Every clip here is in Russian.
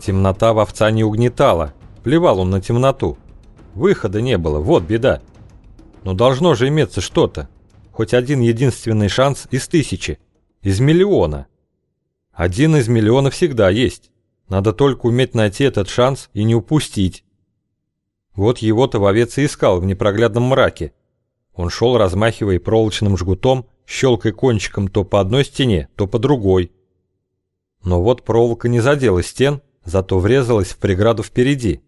Темнота вовца не угнетала, плевал он на темноту. Выхода не было, вот беда. Но должно же иметься что-то, хоть один единственный шанс из тысячи, из миллиона. Один из миллиона всегда есть. Надо только уметь найти этот шанс и не упустить. Вот его-то вовец и искал в непроглядном мраке. Он шел, размахивая проволочным жгутом, щелкая кончиком то по одной стене, то по другой. Но вот проволока не задела стен, зато врезалась в преграду впереди.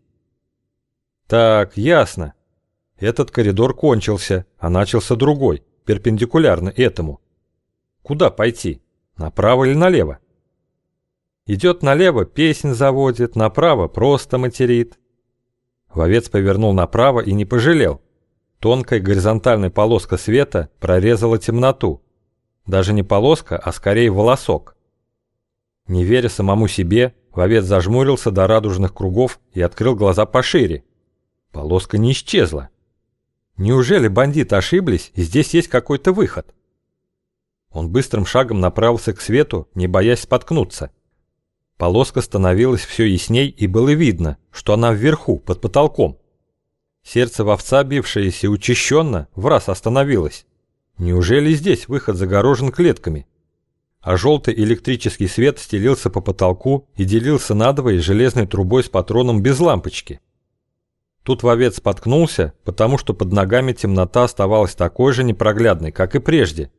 Так, ясно. Этот коридор кончился, а начался другой, перпендикулярно этому. Куда пойти? Направо или налево? Идет налево, песнь заводит, направо просто материт. Вовец повернул направо и не пожалел. Тонкая горизонтальная полоска света прорезала темноту. Даже не полоска, а скорее волосок. Не веря самому себе, вовец зажмурился до радужных кругов и открыл глаза пошире. Полоска не исчезла. Неужели бандиты ошиблись и здесь есть какой-то выход? Он быстрым шагом направился к свету, не боясь споткнуться. Полоска становилась все ясней, и было видно, что она вверху, под потолком. Сердце вовца, бившееся учащенно, в раз остановилось. Неужели здесь выход загорожен клетками? А желтый электрический свет стелился по потолку и делился надвое железной трубой с патроном без лампочки. Тут вовец споткнулся, потому что под ногами темнота оставалась такой же непроглядной, как и прежде.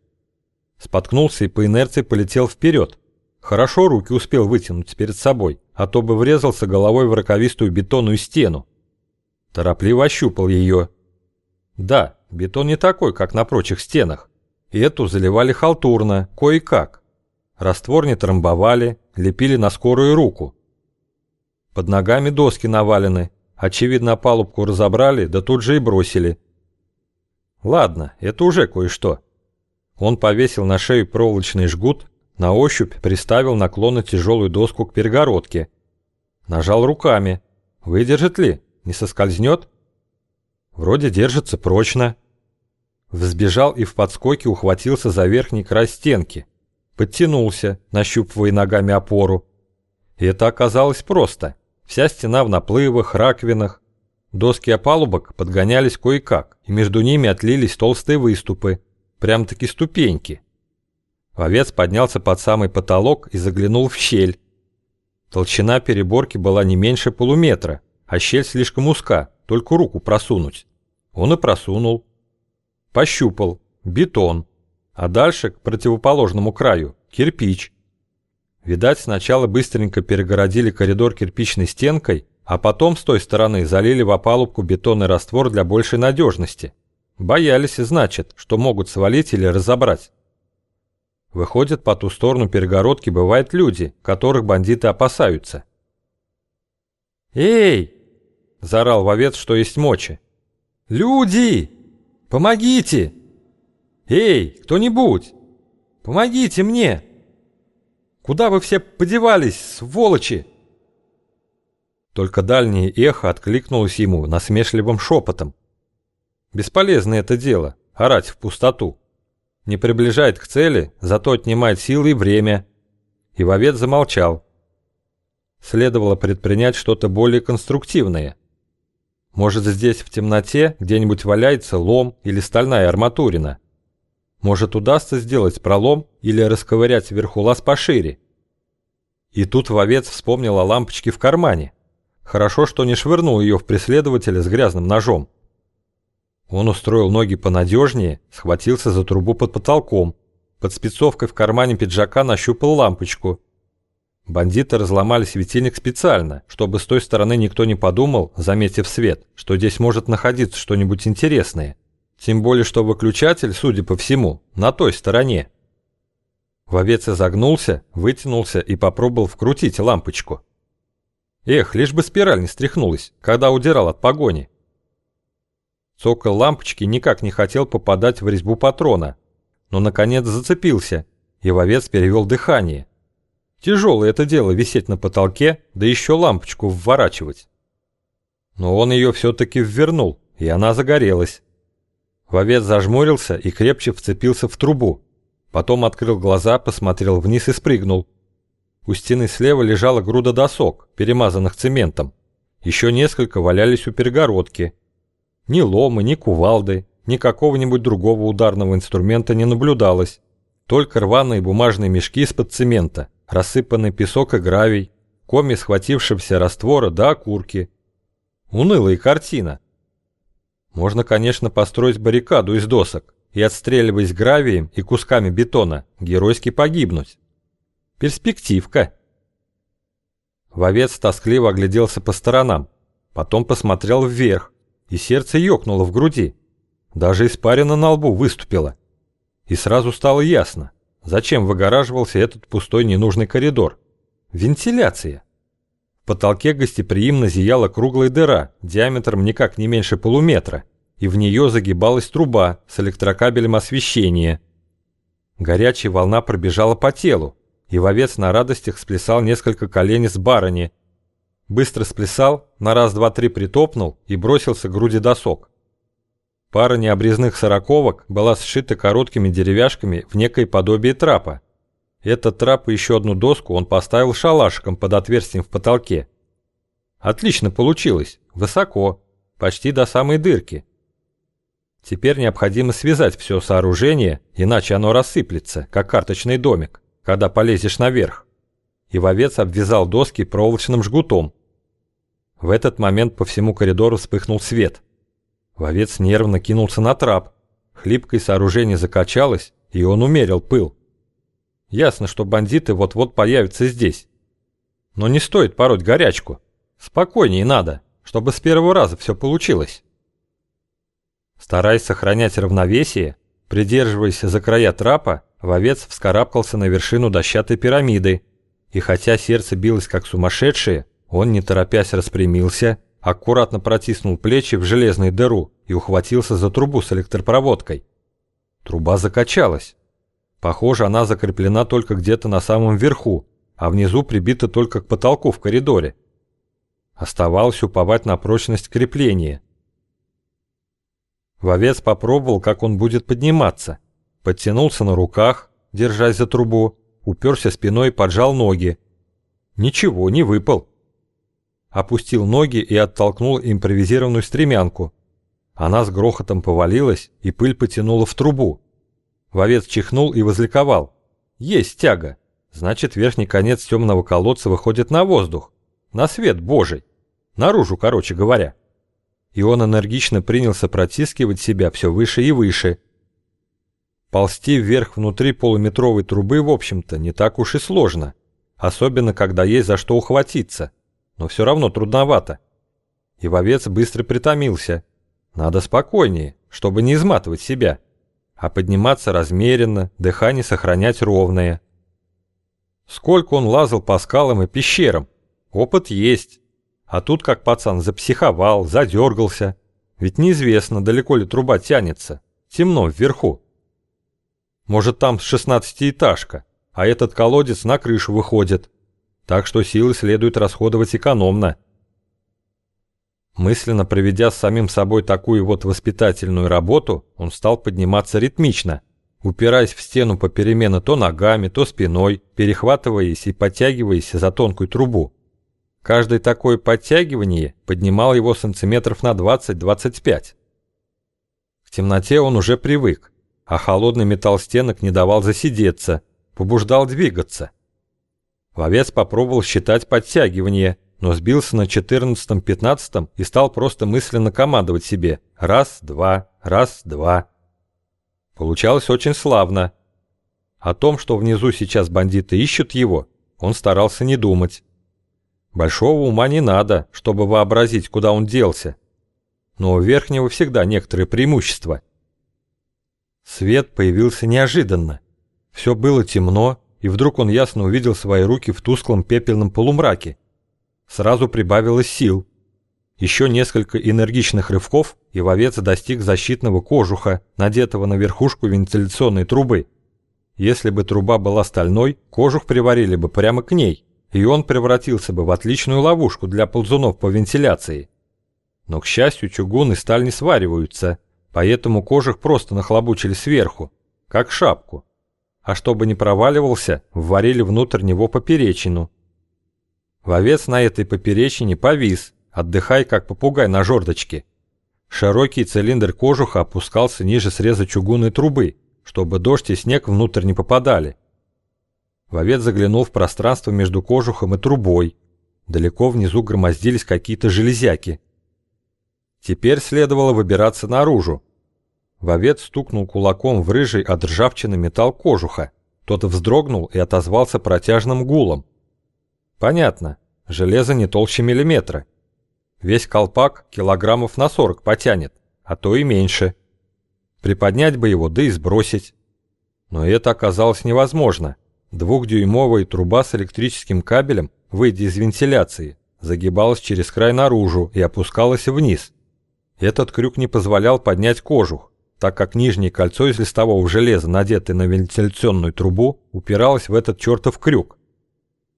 Споткнулся и по инерции полетел вперед. Хорошо руки успел вытянуть перед собой, а то бы врезался головой в роковистую бетонную стену. Торопливо ощупал ее. Да, бетон не такой, как на прочих стенах. Эту заливали халтурно, кое-как. Раствор не трамбовали, лепили на скорую руку. Под ногами доски навалены, очевидно, палубку разобрали, да тут же и бросили. Ладно, это уже кое-что. Он повесил на шею проволочный жгут, на ощупь приставил наклонно тяжелую доску к перегородке. Нажал руками. Выдержит ли? Не соскользнет? Вроде держится прочно. Взбежал и в подскоке ухватился за верхний край стенки. Подтянулся, нащупывая ногами опору. И это оказалось просто. Вся стена в наплывах, раковинах. Доски опалубок подгонялись кое-как, и между ними отлились толстые выступы, прям-таки ступеньки. Овец поднялся под самый потолок и заглянул в щель. Толщина переборки была не меньше полуметра, а щель слишком узка, только руку просунуть. Он и просунул. Пощупал. Бетон. А дальше, к противоположному краю, кирпич. Видать, сначала быстренько перегородили коридор кирпичной стенкой, а потом с той стороны залили в опалубку бетонный раствор для большей надежности. Боялись, значит, что могут свалить или разобрать. Выходит, по ту сторону перегородки бывают люди, которых бандиты опасаются. «Эй!» – заорал вовец, что есть мочи. «Люди! Помогите! Эй, кто-нибудь! Помогите мне! Куда вы все подевались, сволочи?» Только дальнее эхо откликнулось ему насмешливым шепотом. Бесполезно это дело – орать в пустоту не приближает к цели, зато отнимает силы и время. И вовец замолчал. Следовало предпринять что-то более конструктивное. Может, здесь в темноте где-нибудь валяется лом или стальная арматурина. Может, удастся сделать пролом или расковырять вверху лаз пошире. И тут вовец вспомнил о лампочке в кармане. Хорошо, что не швырнул ее в преследователя с грязным ножом. Он устроил ноги понадежнее, схватился за трубу под потолком. Под спецовкой в кармане пиджака нащупал лампочку. Бандиты разломали светильник специально, чтобы с той стороны никто не подумал, заметив свет, что здесь может находиться что-нибудь интересное. Тем более, что выключатель, судя по всему, на той стороне. Вовец изогнулся, вытянулся и попробовал вкрутить лампочку. Эх, лишь бы спираль не стряхнулась, когда удирал от погони. Цокол лампочки никак не хотел попадать в резьбу патрона, но наконец зацепился, и вовец перевел дыхание. Тяжелое это дело висеть на потолке, да еще лампочку вворачивать. Но он ее все-таки ввернул, и она загорелась. Вовец зажмурился и крепче вцепился в трубу. Потом открыл глаза, посмотрел вниз и спрыгнул. У стены слева лежала груда досок, перемазанных цементом. Еще несколько валялись у перегородки. Ни лома, ни кувалды, ни какого-нибудь другого ударного инструмента не наблюдалось. Только рваные бумажные мешки из-под цемента, рассыпанный песок и гравий, коми схватившегося раствора да окурки. Унылая картина. Можно, конечно, построить баррикаду из досок и, отстреливаясь гравием и кусками бетона, геройски погибнуть. Перспективка. Вовец тоскливо огляделся по сторонам, потом посмотрел вверх, и сердце ёкнуло в груди. Даже испарина на лбу выступила. И сразу стало ясно, зачем выгораживался этот пустой ненужный коридор. Вентиляция. В потолке гостеприимно зияла круглая дыра диаметром никак не меньше полуметра, и в нее загибалась труба с электрокабелем освещения. Горячая волна пробежала по телу, и вовец на радостях сплясал несколько коленец барыни. Быстро сплясал, на раз-два-три притопнул и бросился к груди досок. Пара необрезных сороковок была сшита короткими деревяшками в некое подобие трапа. Этот трап и еще одну доску он поставил шалашиком под отверстием в потолке. Отлично получилось, высоко, почти до самой дырки. Теперь необходимо связать все сооружение, иначе оно рассыплется, как карточный домик когда полезешь наверх. И вовец обвязал доски проволочным жгутом. В этот момент по всему коридору вспыхнул свет. Вовец нервно кинулся на трап. Хлипкое сооружение закачалось, и он умерил пыл. Ясно, что бандиты вот-вот появятся здесь. Но не стоит пороть горячку. Спокойнее надо, чтобы с первого раза все получилось. Стараясь сохранять равновесие, придерживаясь за края трапа, Вовец вскарабкался на вершину дощатой пирамиды, и хотя сердце билось как сумасшедшее, он, не торопясь, распрямился, аккуратно протиснул плечи в железную дыру и ухватился за трубу с электропроводкой. Труба закачалась. Похоже, она закреплена только где-то на самом верху, а внизу прибита только к потолку в коридоре. Оставалось уповать на прочность крепления. Вовец попробовал, как он будет подниматься подтянулся на руках, держась за трубу, уперся спиной и поджал ноги. Ничего, не выпал. Опустил ноги и оттолкнул импровизированную стремянку. Она с грохотом повалилась, и пыль потянула в трубу. Вовец чихнул и возликовал. Есть тяга. Значит, верхний конец темного колодца выходит на воздух. На свет божий. Наружу, короче говоря. И он энергично принялся протискивать себя все выше и выше, Ползти вверх внутри полуметровой трубы, в общем-то, не так уж и сложно. Особенно, когда есть за что ухватиться. Но все равно трудновато. И вовец быстро притомился. Надо спокойнее, чтобы не изматывать себя. А подниматься размеренно, дыхание сохранять ровное. Сколько он лазал по скалам и пещерам. Опыт есть. А тут как пацан запсиховал, задергался. Ведь неизвестно, далеко ли труба тянется. Темно вверху. Может, там шестнадцатиэтажка, а этот колодец на крышу выходит. Так что силы следует расходовать экономно. Мысленно проведя с самим собой такую вот воспитательную работу, он стал подниматься ритмично, упираясь в стену попеременно то ногами, то спиной, перехватываясь и подтягиваясь за тонкую трубу. Каждое такое подтягивание поднимало его сантиметров на 20-25. К темноте он уже привык, а холодный металл стенок не давал засидеться, побуждал двигаться. Вовец попробовал считать подтягивания, но сбился на четырнадцатом-пятнадцатом и стал просто мысленно командовать себе «раз, два, раз, два». Получалось очень славно. О том, что внизу сейчас бандиты ищут его, он старался не думать. Большого ума не надо, чтобы вообразить, куда он делся. Но у верхнего всегда некоторые преимущества – Свет появился неожиданно. Все было темно, и вдруг он ясно увидел свои руки в тусклом пепельном полумраке. Сразу прибавилось сил. Еще несколько энергичных рывков, и вовец достиг защитного кожуха, надетого на верхушку вентиляционной трубы. Если бы труба была стальной, кожух приварили бы прямо к ней, и он превратился бы в отличную ловушку для ползунов по вентиляции. Но, к счастью, чугун и сталь не свариваются, Поэтому кожух просто нахлобучили сверху, как шапку. а чтобы не проваливался, вварили внутрь него поперечину. Вовец на этой поперечине повис, отдыхая как попугай на жердочке. Широкий цилиндр кожуха опускался ниже среза чугунной трубы, чтобы дождь и снег внутрь не попадали. Вовец заглянул в пространство между кожухом и трубой. Далеко внизу громоздились какие-то железяки. Теперь следовало выбираться наружу. Вовец стукнул кулаком в рыжий от ржавчины металл кожуха. Тот вздрогнул и отозвался протяжным гулом. Понятно, железо не толще миллиметра. Весь колпак килограммов на 40 потянет, а то и меньше. Приподнять бы его, да и сбросить. Но это оказалось невозможно. Двухдюймовая труба с электрическим кабелем, выйдя из вентиляции, загибалась через край наружу и опускалась вниз. Этот крюк не позволял поднять кожух, так как нижнее кольцо из листового железа, надетое на вентиляционную трубу, упиралось в этот чертов крюк.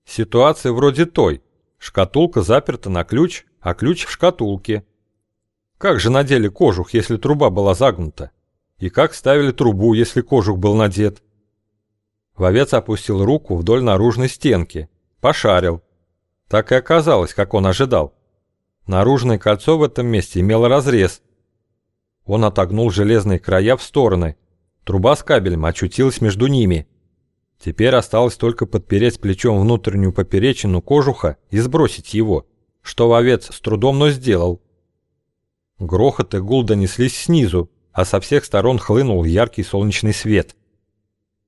Ситуация вроде той. Шкатулка заперта на ключ, а ключ в шкатулке. Как же надели кожух, если труба была загнута? И как ставили трубу, если кожух был надет? Вовец опустил руку вдоль наружной стенки, пошарил. Так и оказалось, как он ожидал. Наружное кольцо в этом месте имело разрез. Он отогнул железные края в стороны. Труба с кабелем очутилась между ними. Теперь осталось только подпереть плечом внутреннюю поперечину кожуха и сбросить его, что вовец с трудом, но сделал. Грохот и гул донеслись снизу, а со всех сторон хлынул яркий солнечный свет.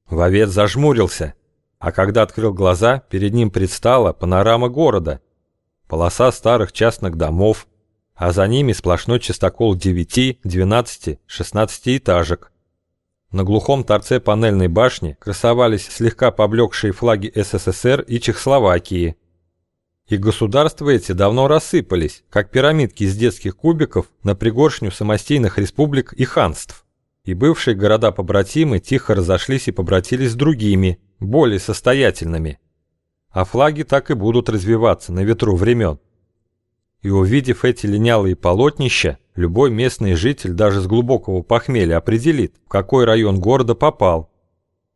Вовец зажмурился, а когда открыл глаза, перед ним предстала панорама города. Полоса старых частных домов, а за ними сплошной чистокол 9, 12, 16 этажек. На глухом торце панельной башни красовались слегка поблекшие флаги СССР и Чехословакии. И государства эти давно рассыпались, как пирамидки из детских кубиков на пригоршню самостийных республик и ханств и бывшие города-побратимы тихо разошлись и побратились с другими, более состоятельными. А флаги так и будут развиваться на ветру времен. И увидев эти линялые полотнища, любой местный житель даже с глубокого похмелья определит, в какой район города попал.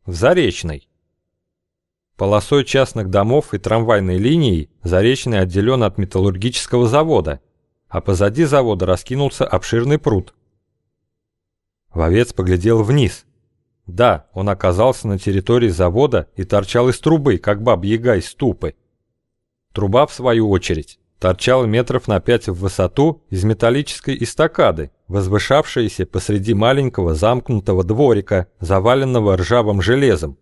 В Заречный. Полосой частных домов и трамвайной линией Заречный отделен от металлургического завода, а позади завода раскинулся обширный пруд – Вовец поглядел вниз. Да, он оказался на территории завода и торчал из трубы, как баб-яга из ступы. Труба, в свою очередь, торчала метров на пять в высоту из металлической эстакады, возвышавшейся посреди маленького замкнутого дворика, заваленного ржавым железом.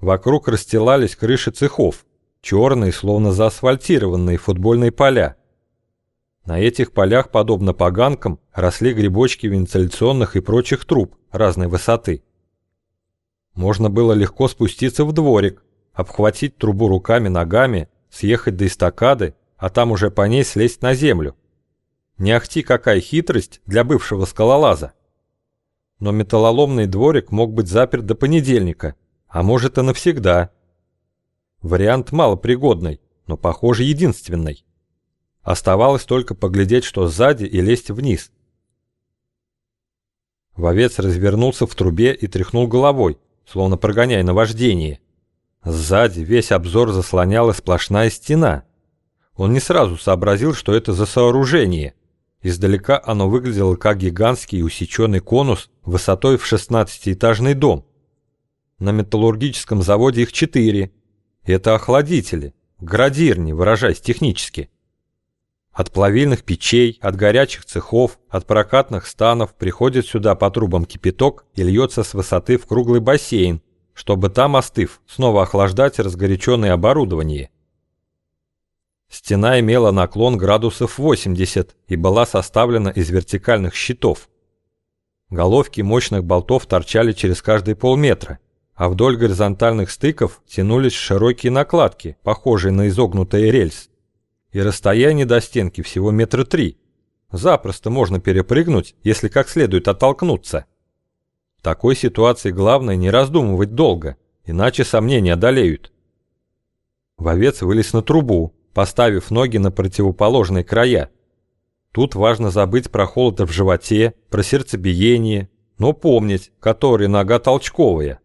Вокруг расстилались крыши цехов, черные, словно заасфальтированные футбольные поля. На этих полях, подобно поганкам, росли грибочки вентиляционных и прочих труб разной высоты. Можно было легко спуститься в дворик, обхватить трубу руками-ногами, съехать до эстакады, а там уже по ней слезть на землю. Не ахти какая хитрость для бывшего скалолаза. Но металлоломный дворик мог быть заперт до понедельника, а может и навсегда. Вариант малопригодный, но, похоже, единственный. Оставалось только поглядеть, что сзади, и лезть вниз. Вовец развернулся в трубе и тряхнул головой, словно прогоняя наваждение. Сзади весь обзор заслоняла сплошная стена. Он не сразу сообразил, что это за сооружение. Издалека оно выглядело как гигантский усеченный конус высотой в 16-этажный дом. На металлургическом заводе их четыре. Это охладители, градирни, выражаясь технически. От плавильных печей, от горячих цехов, от прокатных станов приходит сюда по трубам кипяток и льется с высоты в круглый бассейн, чтобы там, остыв, снова охлаждать разгоряченное оборудование. Стена имела наклон градусов 80 и была составлена из вертикальных щитов. Головки мощных болтов торчали через каждые полметра, а вдоль горизонтальных стыков тянулись широкие накладки, похожие на изогнутые рельс и расстояние до стенки всего метра три. Запросто можно перепрыгнуть, если как следует оттолкнуться. В такой ситуации главное не раздумывать долго, иначе сомнения одолеют. Вовец вылез на трубу, поставив ноги на противоположные края. Тут важно забыть про холод в животе, про сердцебиение, но помнить, которая нога толчковая.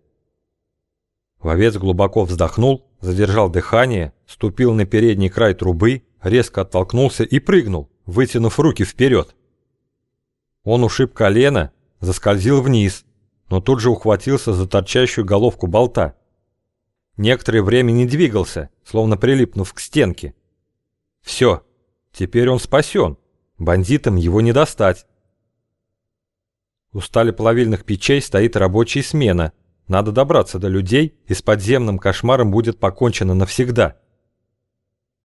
Вовец глубоко вздохнул, задержал дыхание, ступил на передний край трубы, резко оттолкнулся и прыгнул, вытянув руки вперед. Он ушиб колено, заскользил вниз, но тут же ухватился за торчащую головку болта. Некоторое время не двигался, словно прилипнув к стенке. Все, теперь он спасен, бандитам его не достать. У сталеплавильных печей стоит рабочая смена. Надо добраться до людей, и с подземным кошмаром будет покончено навсегда.